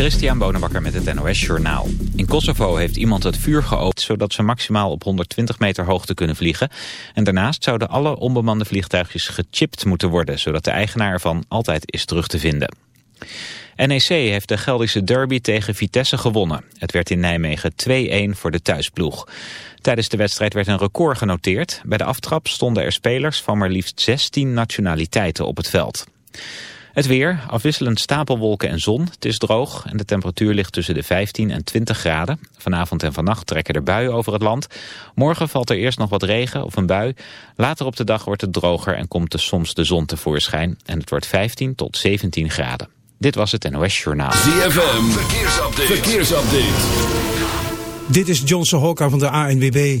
Christian Bonenbakker met het NOS Journaal. In Kosovo heeft iemand het vuur geopend... zodat ze maximaal op 120 meter hoogte kunnen vliegen. En daarnaast zouden alle onbemande vliegtuigjes gechipt moeten worden... zodat de eigenaar ervan altijd is terug te vinden. NEC heeft de Geldische derby tegen Vitesse gewonnen. Het werd in Nijmegen 2-1 voor de thuisploeg. Tijdens de wedstrijd werd een record genoteerd. Bij de aftrap stonden er spelers van maar liefst 16 nationaliteiten op het veld. Het weer, afwisselend stapelwolken en zon. Het is droog en de temperatuur ligt tussen de 15 en 20 graden. Vanavond en vannacht trekken er buien over het land. Morgen valt er eerst nog wat regen of een bui. Later op de dag wordt het droger en komt er soms de zon tevoorschijn. En het wordt 15 tot 17 graden. Dit was het NOS Journaal. ZFM, verkeersupdate. verkeersupdate. Dit is Johnson Hokka van de ANWB.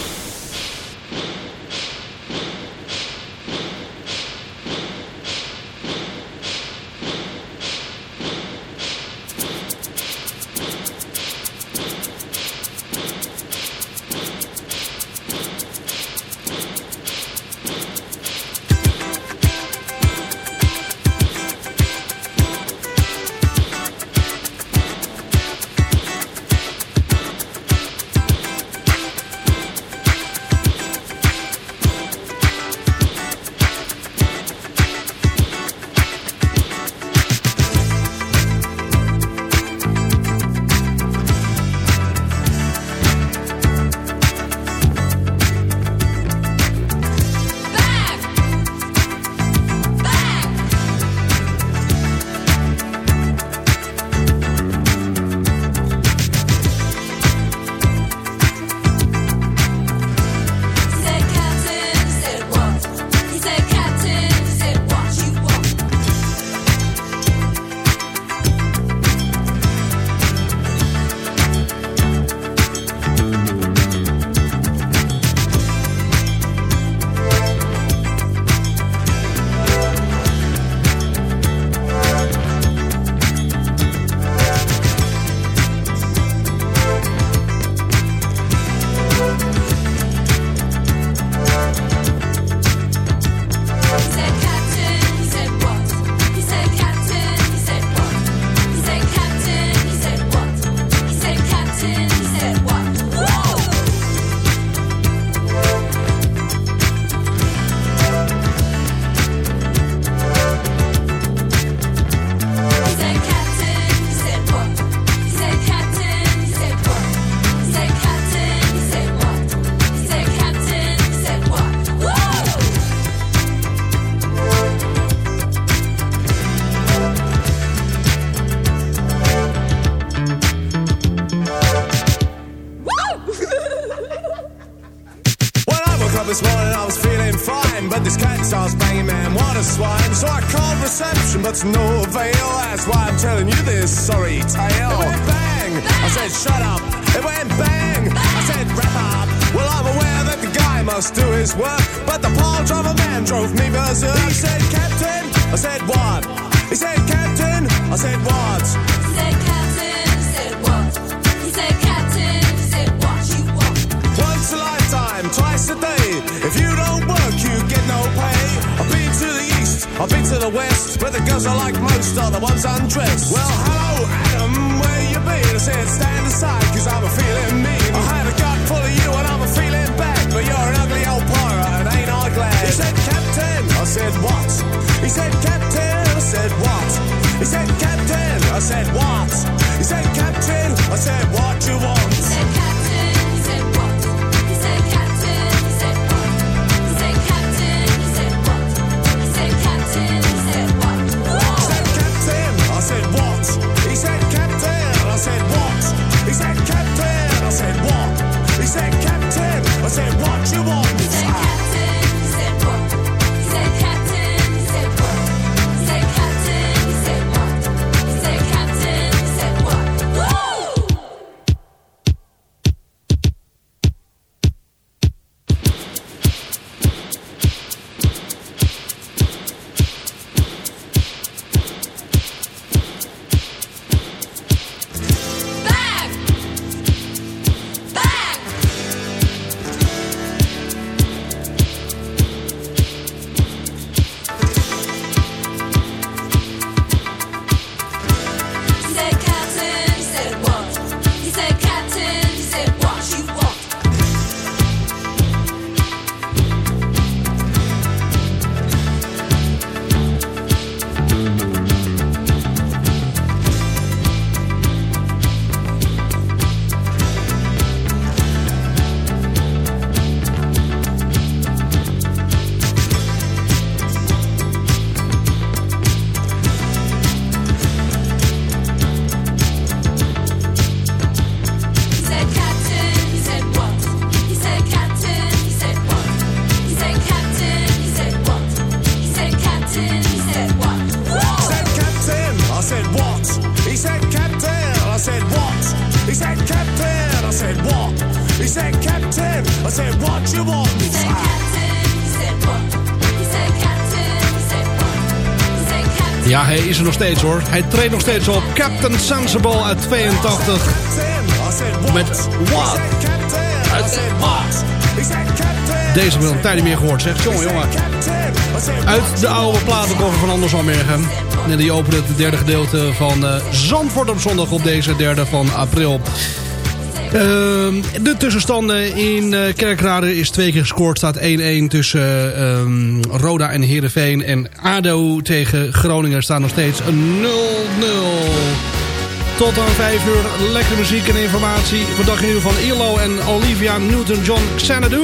Ja, hij is er nog steeds hoor. Hij treedt nog steeds op. Captain Sensible uit 82. Met What? Deze hebben we een tijdje meer gehoord, zeg. Jongen, jongen. Uit de oude platenkoffer van Anders Almergen. En die opent het derde gedeelte van eh, Zandvoort op zondag op deze derde van april. Ehm, de tussenstanden in eh, Kerkrade is twee keer gescoord. Staat 1-1 tussen ehm, Roda en Heerenveen. En ADO tegen Groningen staat nog steeds 0-0. Tot aan 5 uur. Lekkere muziek en informatie. Vandaag in ieder van ILO en Olivia Newton-John Xanadu.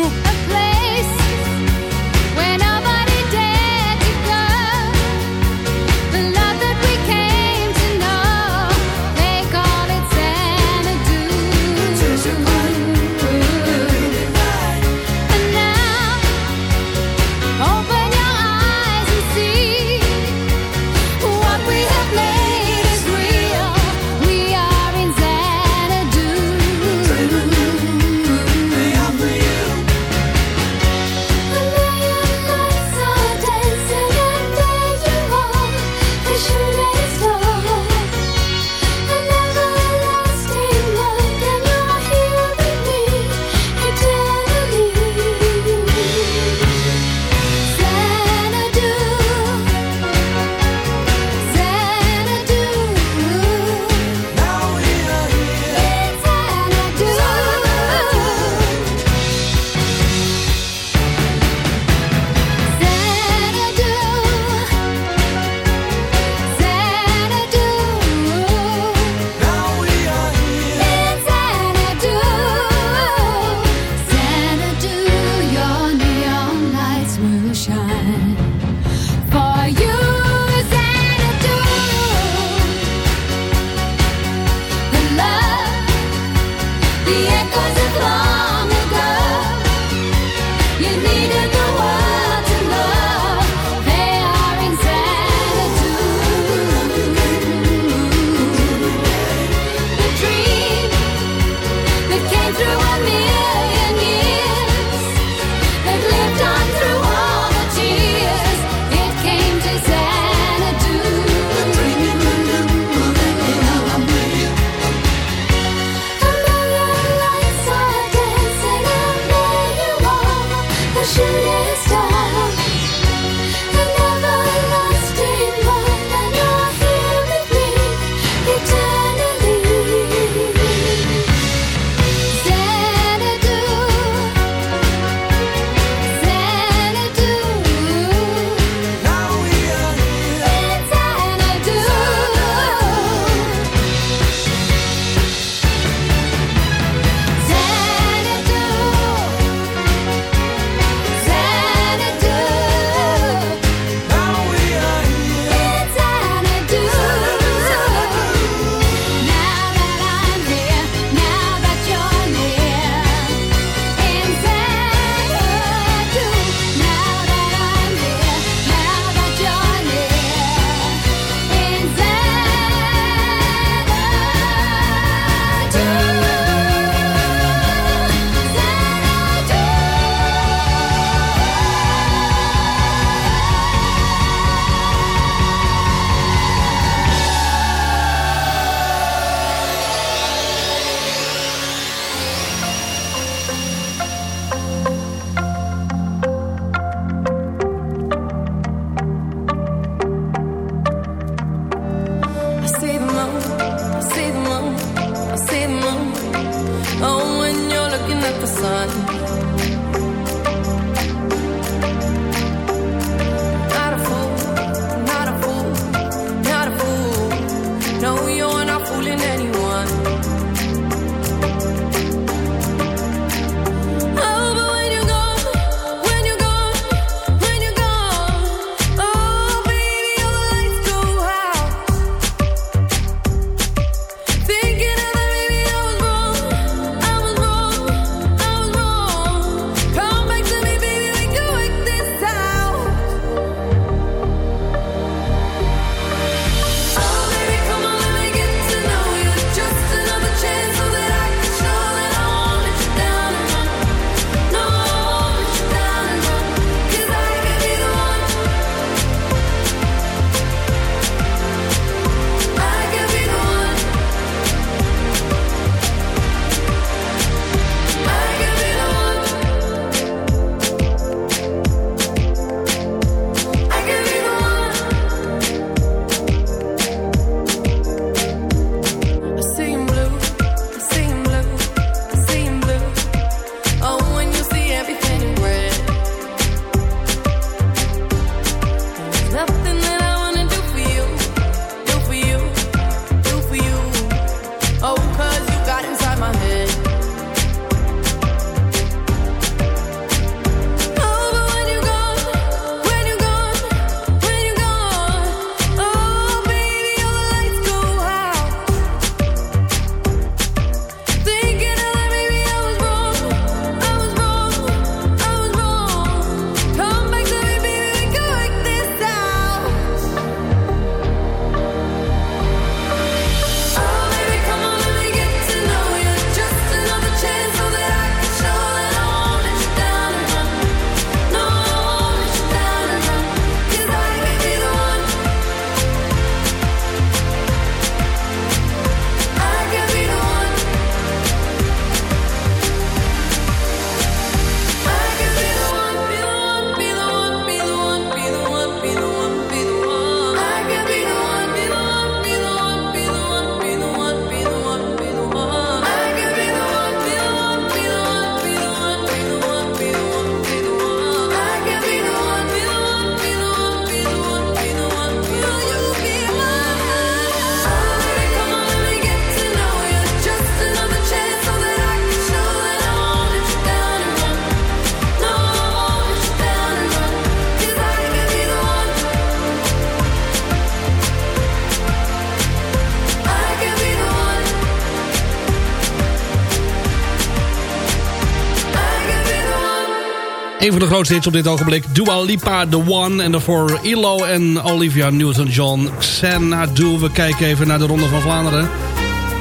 Een van de grootste hits op dit ogenblik. Dua Lipa, The One. En daarvoor Ilo en Olivia Newton-John. Xanadu. We kijken even naar de Ronde van Vlaanderen.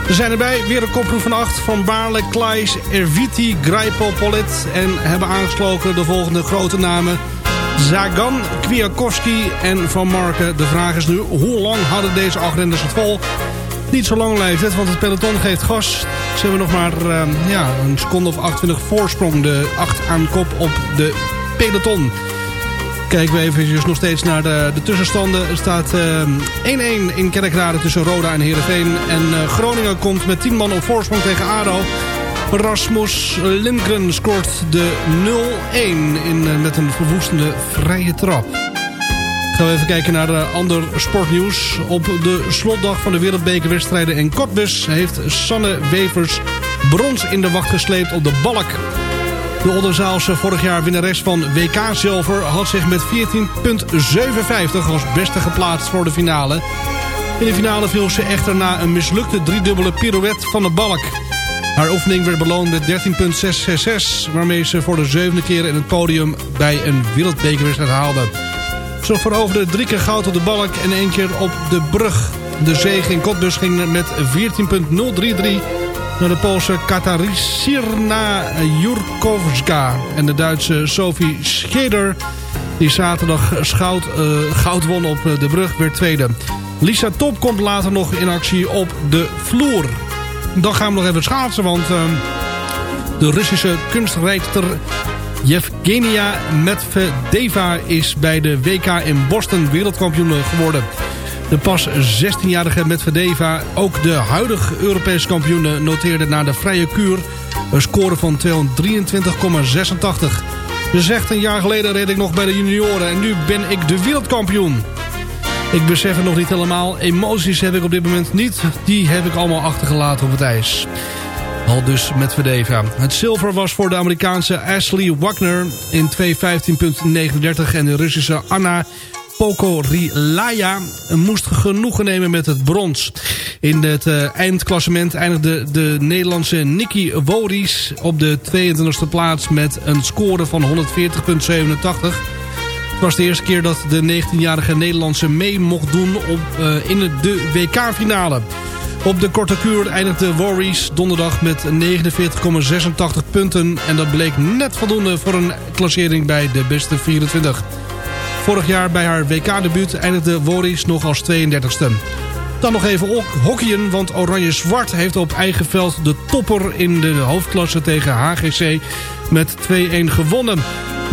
We zijn erbij. Weer een koproef van acht. Van Baarle, Klaes, Erviti, Greipel, Polit. En hebben aangesloten de volgende grote namen. Zagan, Kwiatkowski en Van Marken. De vraag is nu, hoe lang hadden deze acht renners het vol? niet zo lang lijkt het, want het peloton geeft gas. Ze hebben nog maar ehm, ja, een seconde of 28 voorsprong. De 8 aan kop op de peloton. Kijken we even dus nog steeds naar de, de tussenstanden. Er staat ehm, 1-1 in Kerkrade tussen Roda en Heerenveen. En eh, Groningen komt met 10 man op voorsprong tegen Aro. Rasmus Lindgren scoort de 0-1 in eh, met een verwoestende vrije trap. Gaan we even kijken naar uh, ander sportnieuws. Op de slotdag van de wereldbekerwedstrijden in Cottbus... heeft Sanne Wevers brons in de wacht gesleept op de balk. De Olderzaalse vorig jaar winnares van WK Zilver... had zich met 14,57 als beste geplaatst voor de finale. In de finale viel ze echter na een mislukte driedubbele pirouette van de balk. Haar oefening werd beloond met 13,666... waarmee ze voor de zevende keer in het podium bij een wereldbekerwedstrijd haalde. Zo veroverde drie keer goud op de balk en één keer op de brug. De zege in Cottbus ging met 14.033 naar de Poolse Katarzyna Jurkowska. En de Duitse Sophie Scheder, die zaterdag schout, uh, goud won op de brug, werd tweede. Lisa Top komt later nog in actie op de vloer. Dan gaan we nog even schaatsen, want uh, de Russische kunstrijdster Yevgenia Medvedeva is bij de WK in Boston wereldkampioen geworden. De pas 16-jarige Medvedeva, ook de huidige Europese kampioen, noteerde na de vrije kuur een score van 223,86. Ze zegt een jaar geleden reed ik nog bij de junioren en nu ben ik de wereldkampioen. Ik besef het nog niet helemaal. Emoties heb ik op dit moment niet. Die heb ik allemaal achtergelaten op het ijs. Al dus met Verdeva. Het zilver was voor de Amerikaanse Ashley Wagner in 2.15.39 en de Russische Anna Pokorilaya moest genoegen nemen met het brons. In het uh, eindklassement eindigde de Nederlandse Nikki Woris op de 22e plaats met een score van 140.87. Het was de eerste keer dat de 19-jarige Nederlandse mee mocht doen op, uh, in de WK-finale. Op de korte kuur eindigde Warriors donderdag met 49,86 punten. En dat bleek net voldoende voor een klassering bij de beste 24. Vorig jaar bij haar WK-debuut eindigde Warriors nog als 32e. Dan nog even hockeyen, want Oranje-Zwart heeft op eigen veld de topper in de hoofdklasse tegen HGC met 2-1 gewonnen.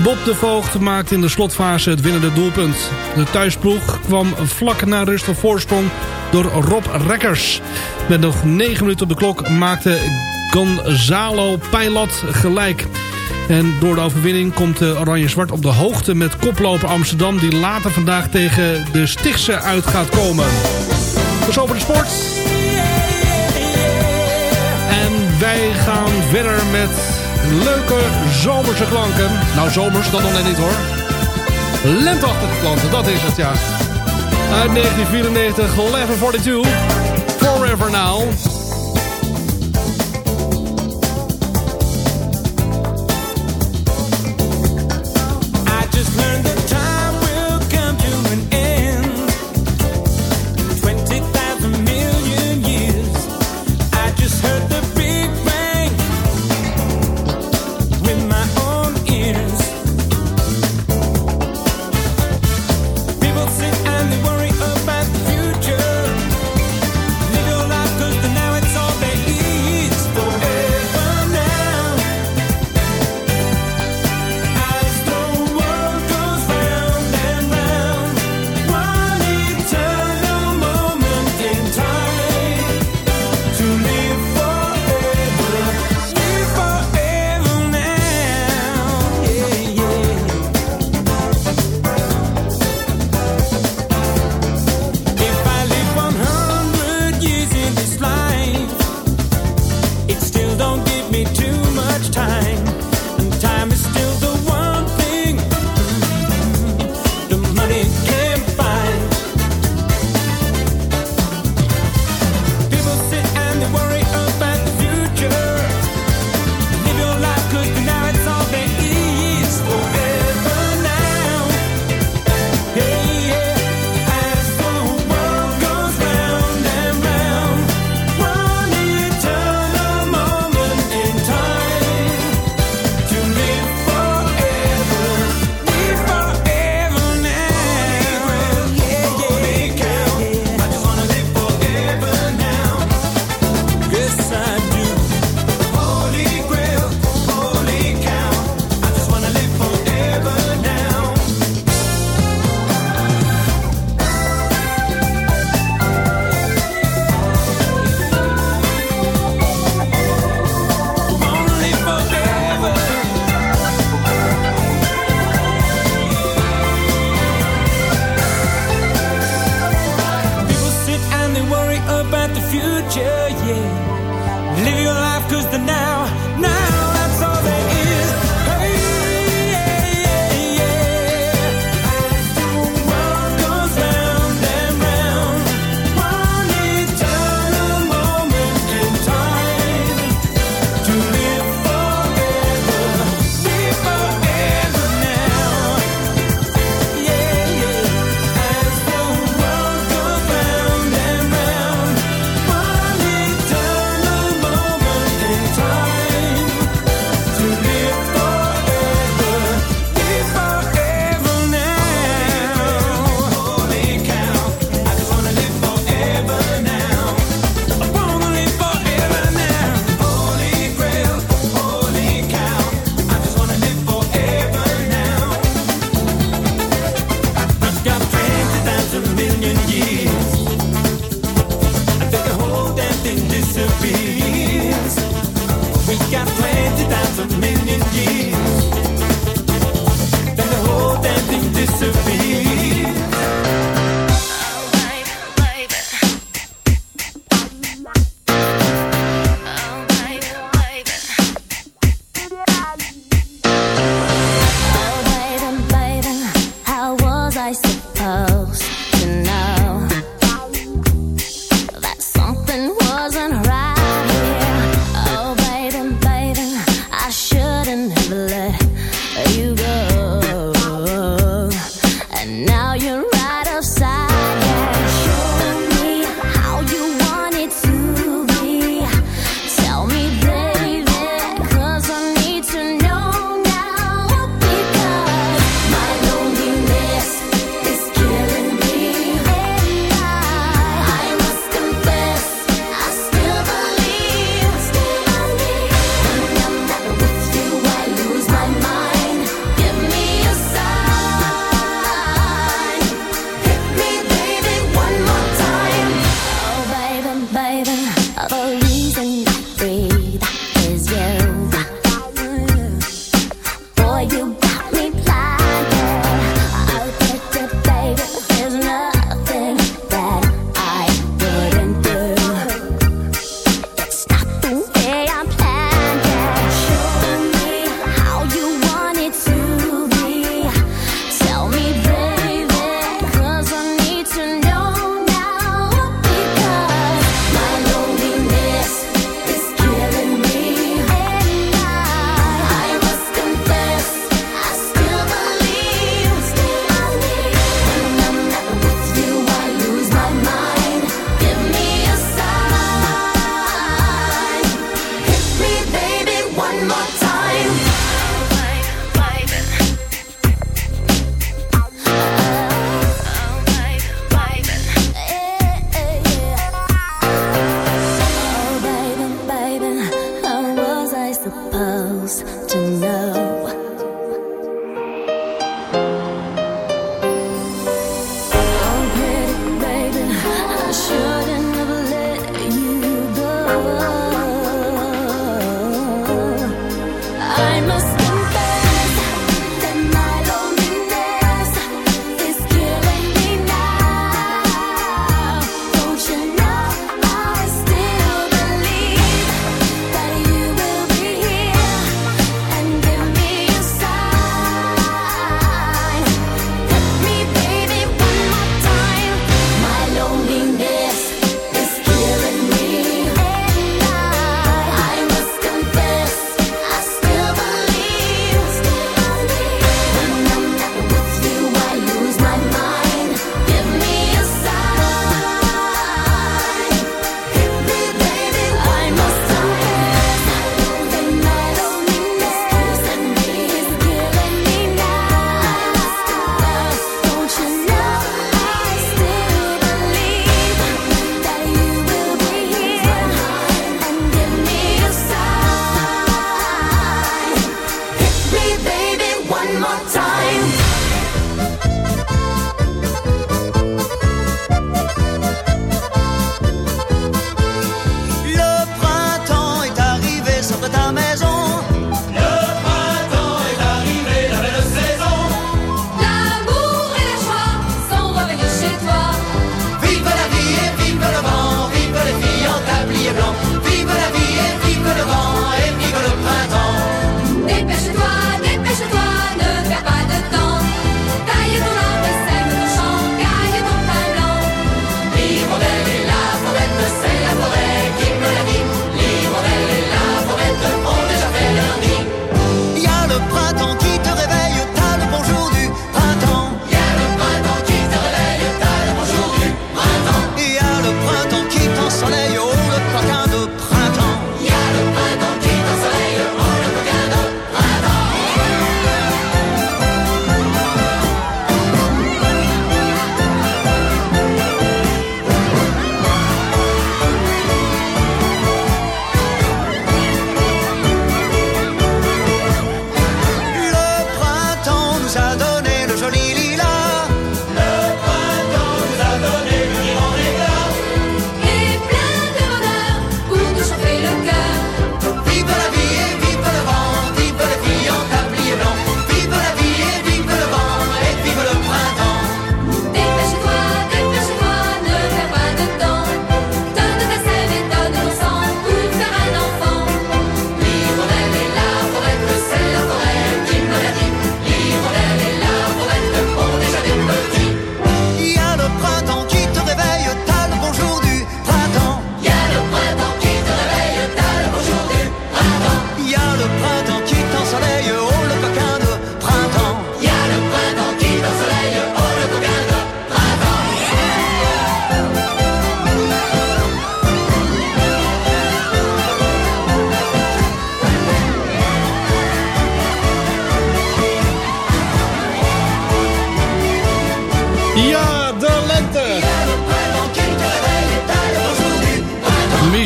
Bob de Voogd maakte in de slotfase het winnende doelpunt. De thuisploeg kwam vlak na rust op voorsprong door Rob Rekkers. Met nog 9 minuten op de klok maakte Gonzalo Peilat gelijk. En door de overwinning komt de Oranje-Zwart op de hoogte met koploper Amsterdam... die later vandaag tegen de Stichtse uit gaat komen. Dus over de sport. En wij gaan verder met leuke zomerse klanken. Nou, zomers, dat nog net niet hoor. Lenteachtige klanken, dat is het, ja. Uit 1994, 1142. Forever Now. 不怕。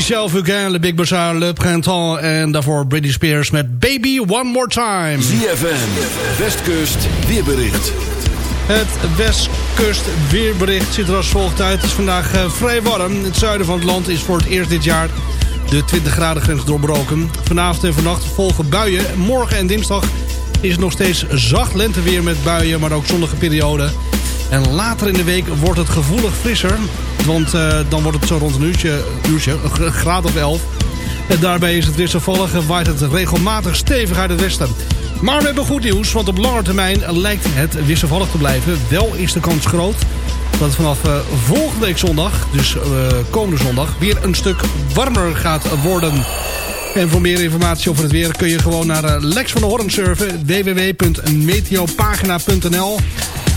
Michel Fugain, Le Big Bazaar, Le Printemps en daarvoor Britney Spears met Baby One More Time. ZFM, Westkust, weerbericht. Het Westkust weerbericht ziet er als volgt uit. Het is vandaag eh, vrij warm. Het zuiden van het land is voor het eerst dit jaar de 20 graden grens doorbroken. Vanavond en vannacht volgen buien. Morgen en dinsdag is het nog steeds zacht lenteweer met buien, maar ook zonnige perioden. En later in de week wordt het gevoelig frisser. Want eh, dan wordt het zo rond een uurtje, uurtje een graad of 11. En daarbij is het wisselvallig en waait het regelmatig stevig uit het westen. Maar we hebben goed nieuws, want op lange termijn lijkt het wisselvallig te blijven. Wel is de kans groot dat het vanaf eh, volgende week zondag, dus eh, komende zondag, weer een stuk warmer gaat worden. En voor meer informatie over het weer kun je gewoon naar Lex van de Horn surfen. www.meteopagina.nl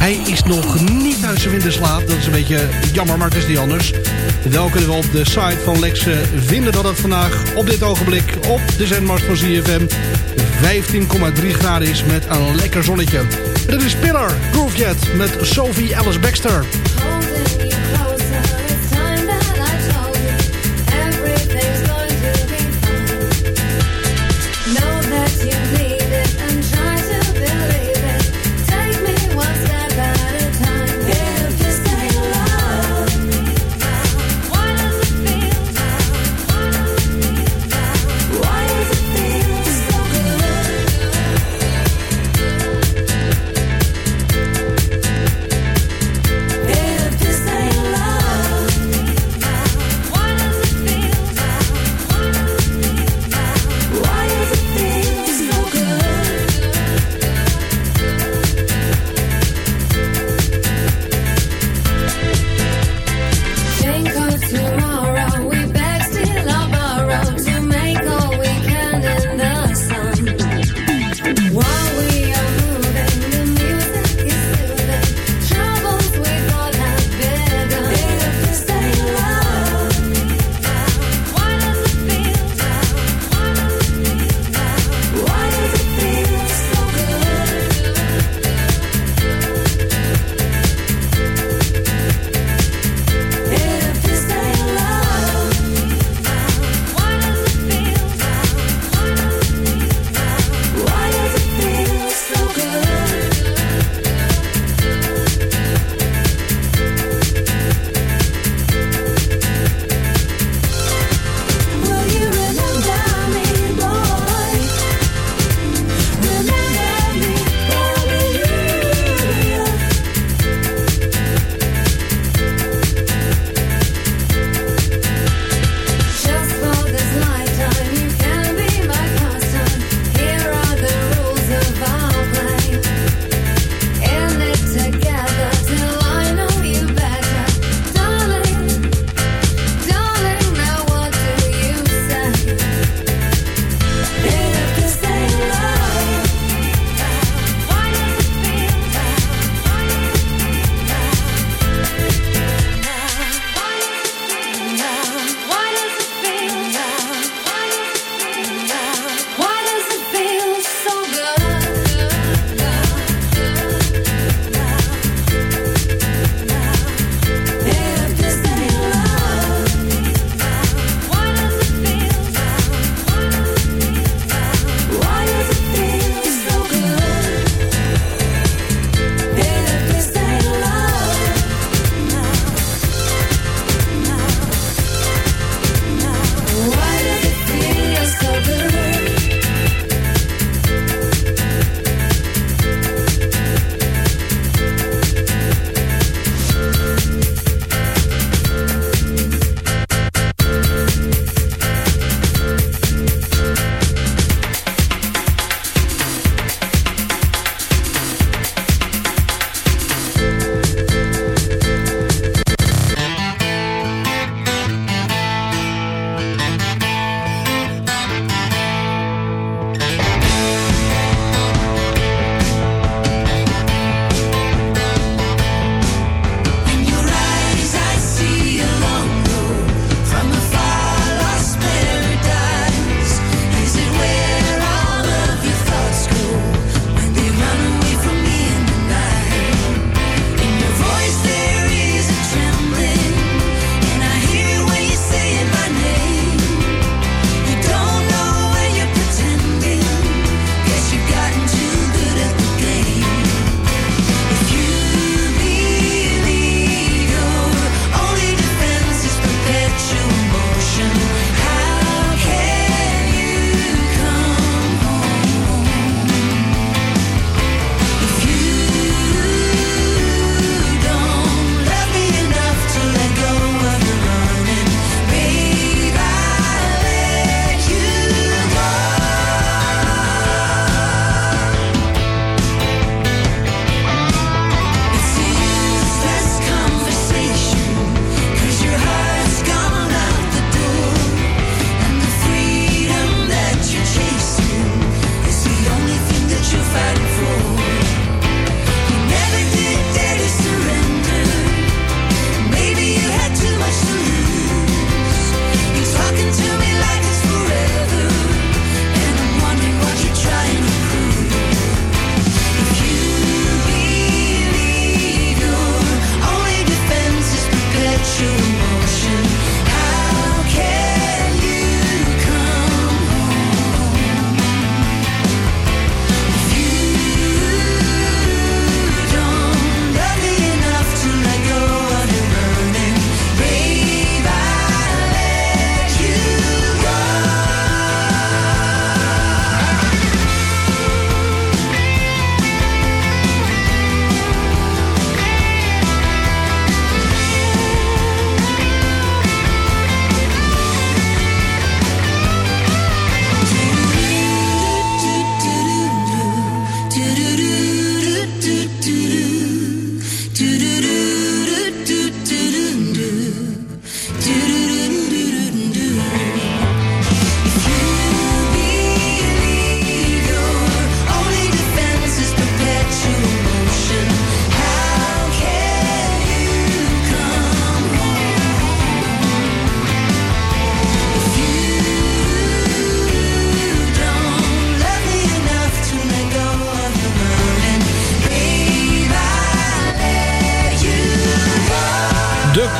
Hij is nog niet uit zijn winterslaap. Dat is een beetje jammer, maar het is niet anders. Wel kunnen we op de site van Lex eh, vinden dat het vandaag op dit ogenblik op de zendmast van ZFM 15,3 graden is met een lekker zonnetje. Dit is Pillar Groove Jet met Sophie Alice Baxter.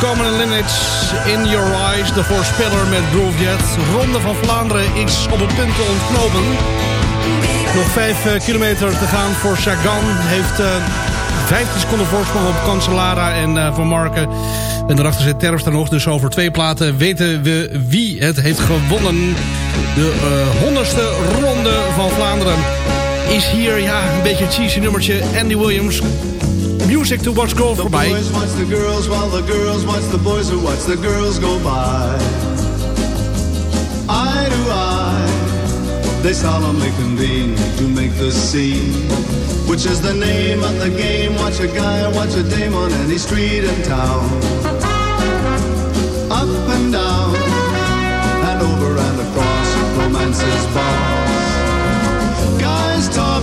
Common Limits, In Your Eyes, de voorspeller met Groove Jet. Ronde van Vlaanderen is op het punt te ontknopen. Nog 5 eh, kilometer te gaan voor Sagan. Heeft eh 15 seconden voorsprong op Cancellara en eh, Van Marken. En daarachter zit Terpstra nog. Dus over twee platen weten we wie het heeft gewonnen. De honderdste ronde van Vlaanderen is hier ja, een beetje een cheesy nummertje. Andy Williams. Music to Watch Go The boys watch the girls while the girls watch the boys who watch the girls go by. Eye to eye, they solemnly convene to make the scene, which is the name of the game. Watch a guy, watch a dame on any street in town. Up and down, and over and across, romance's boss. Guys talk,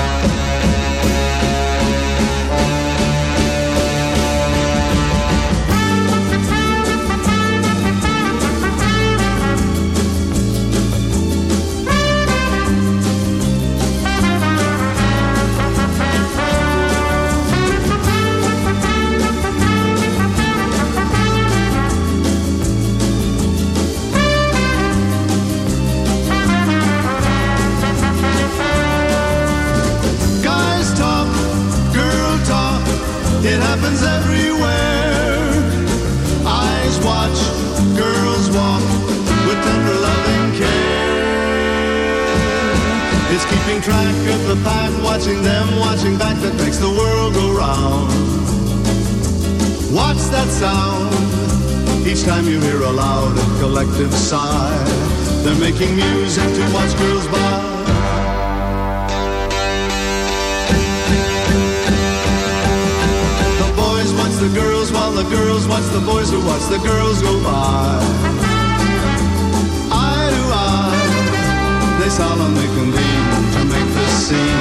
Each time you hear a loud and collective sigh, they're making music to watch girls by. The boys watch the girls while the girls watch the boys who watch the girls go by. Eye to eye, they solemnly convene to make the scene.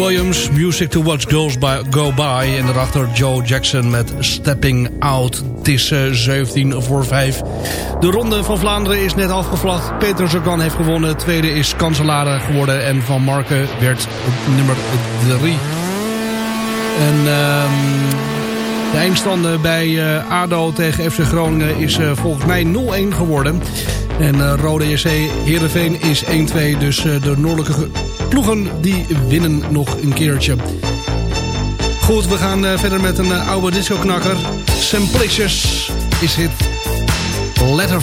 Williams, Music to Watch Girls by, Go By. En daarachter Joe Jackson met Stepping Out. Het is eh, 17 voor 5. De ronde van Vlaanderen is net afgevlacht. Peter Sagan heeft gewonnen. Tweede is kanselare geworden. En Van Marken werd nummer 3. En ehm, de eindstanden bij eh, ADO tegen FC Groningen is eh, volgens mij 0-1 geworden. En Rode JC Heerenveen is 1-2. Dus de noordelijke ploegen die winnen nog een keertje. Goed, we gaan eh, verder met een eh, oude disco-knakker. Simplicious is het Letter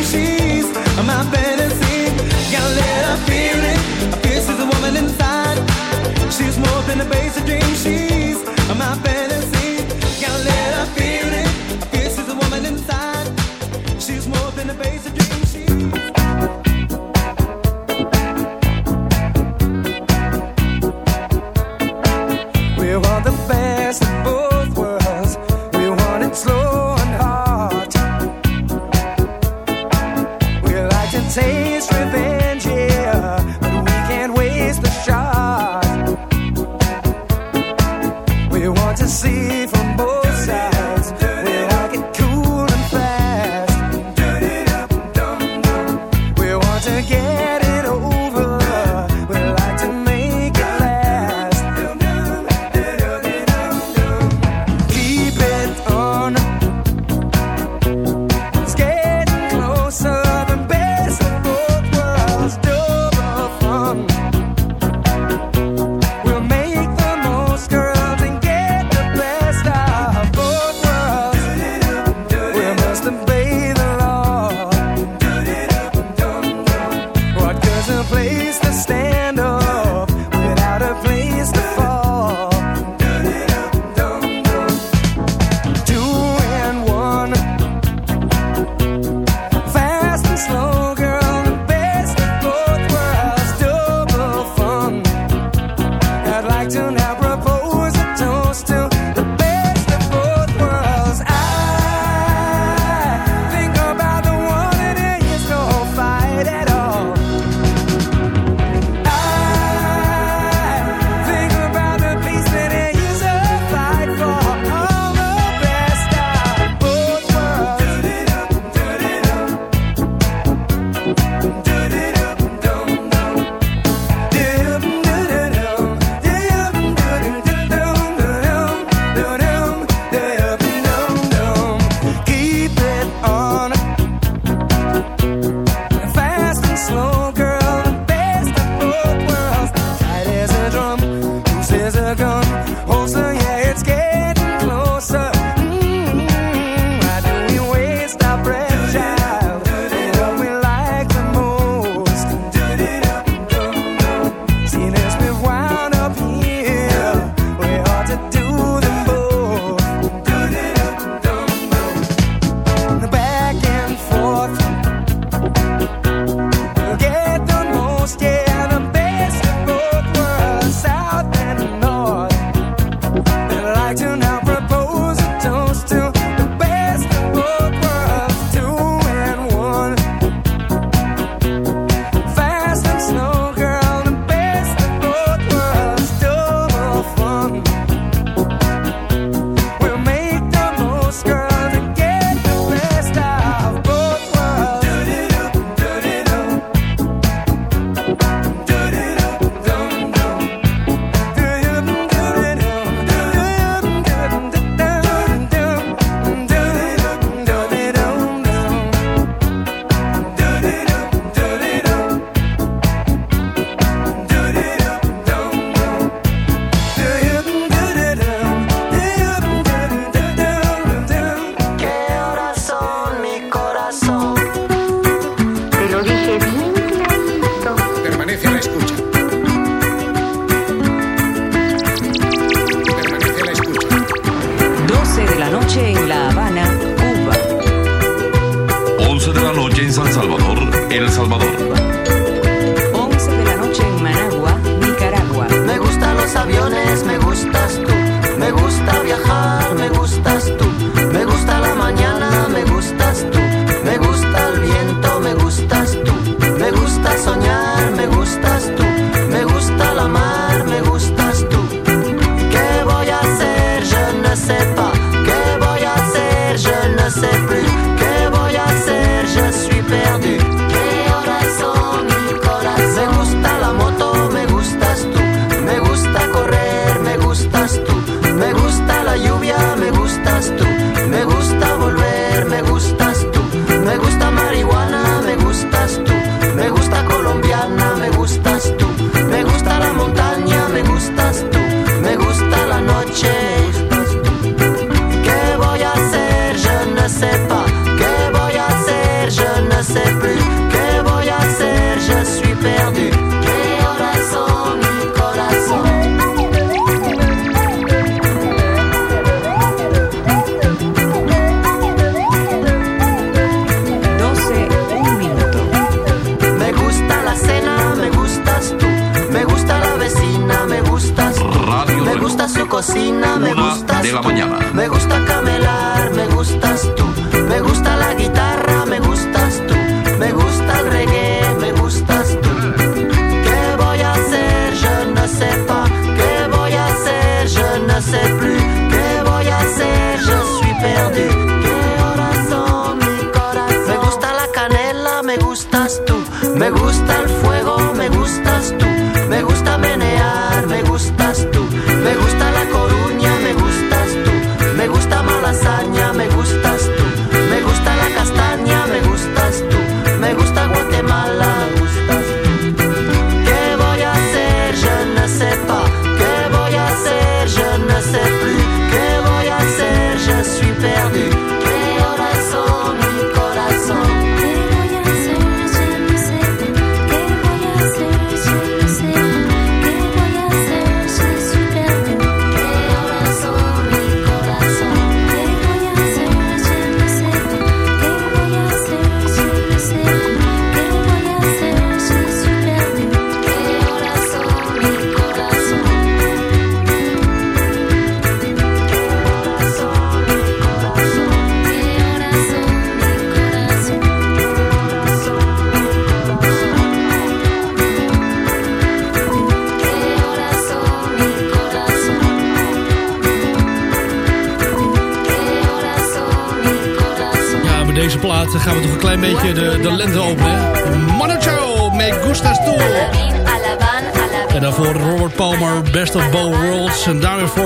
She's my fantasy.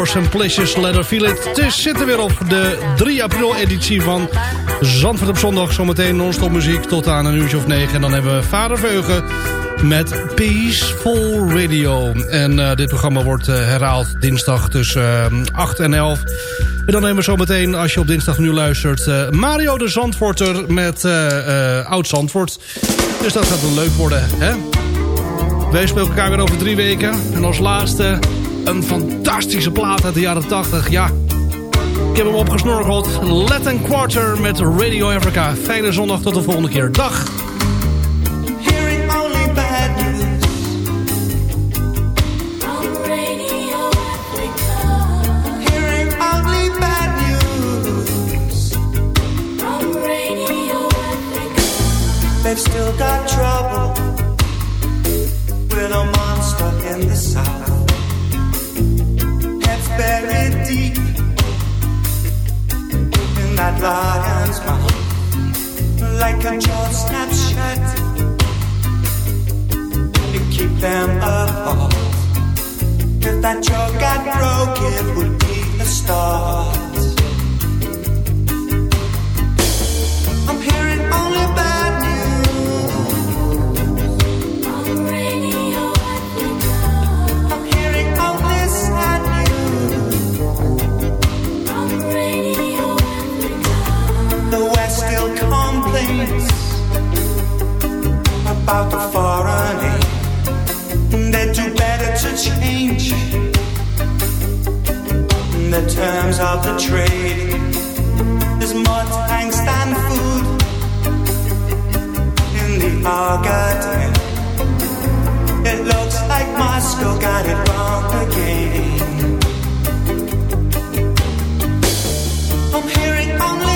En daarvoor Simplicious, Let Her Feel It. Zitten weer op de 3 april editie van Zandvoort op zondag. Zometeen non-stop muziek tot aan een uurtje of negen. En dan hebben we Vader Veugen met Peaceful Radio. En eh, dit programma wordt eh, herhaald dinsdag tussen eh, 8 en 11. En dan hebben we zometeen, als je op dinsdag nu luistert... eh, Mario de Zandvoorter met eh, eh, Oud Zandvoort. Dus dat gaat wel leuk worden, hè? Wij spelen elkaar weer over drie weken. En als laatste een fantastische plaat uit de jaren 80. Ja, ik heb hem opgesnorgeld. Latin Quarter met Radio Africa. Fijne zondag, tot de volgende keer. Dag! Hearing only bad news. Hearing only bad news. They've still got trouble with a monster in the south. Buried deep in that lion's mouth, like a jaw snapped shut to keep them apart. If that jaw got broke, it would be the start. About the foreign aid. They do better to change the terms of the trade. There's more tanks than food in the Argentine. It looks like Moscow got it wrong again. I'm hearing only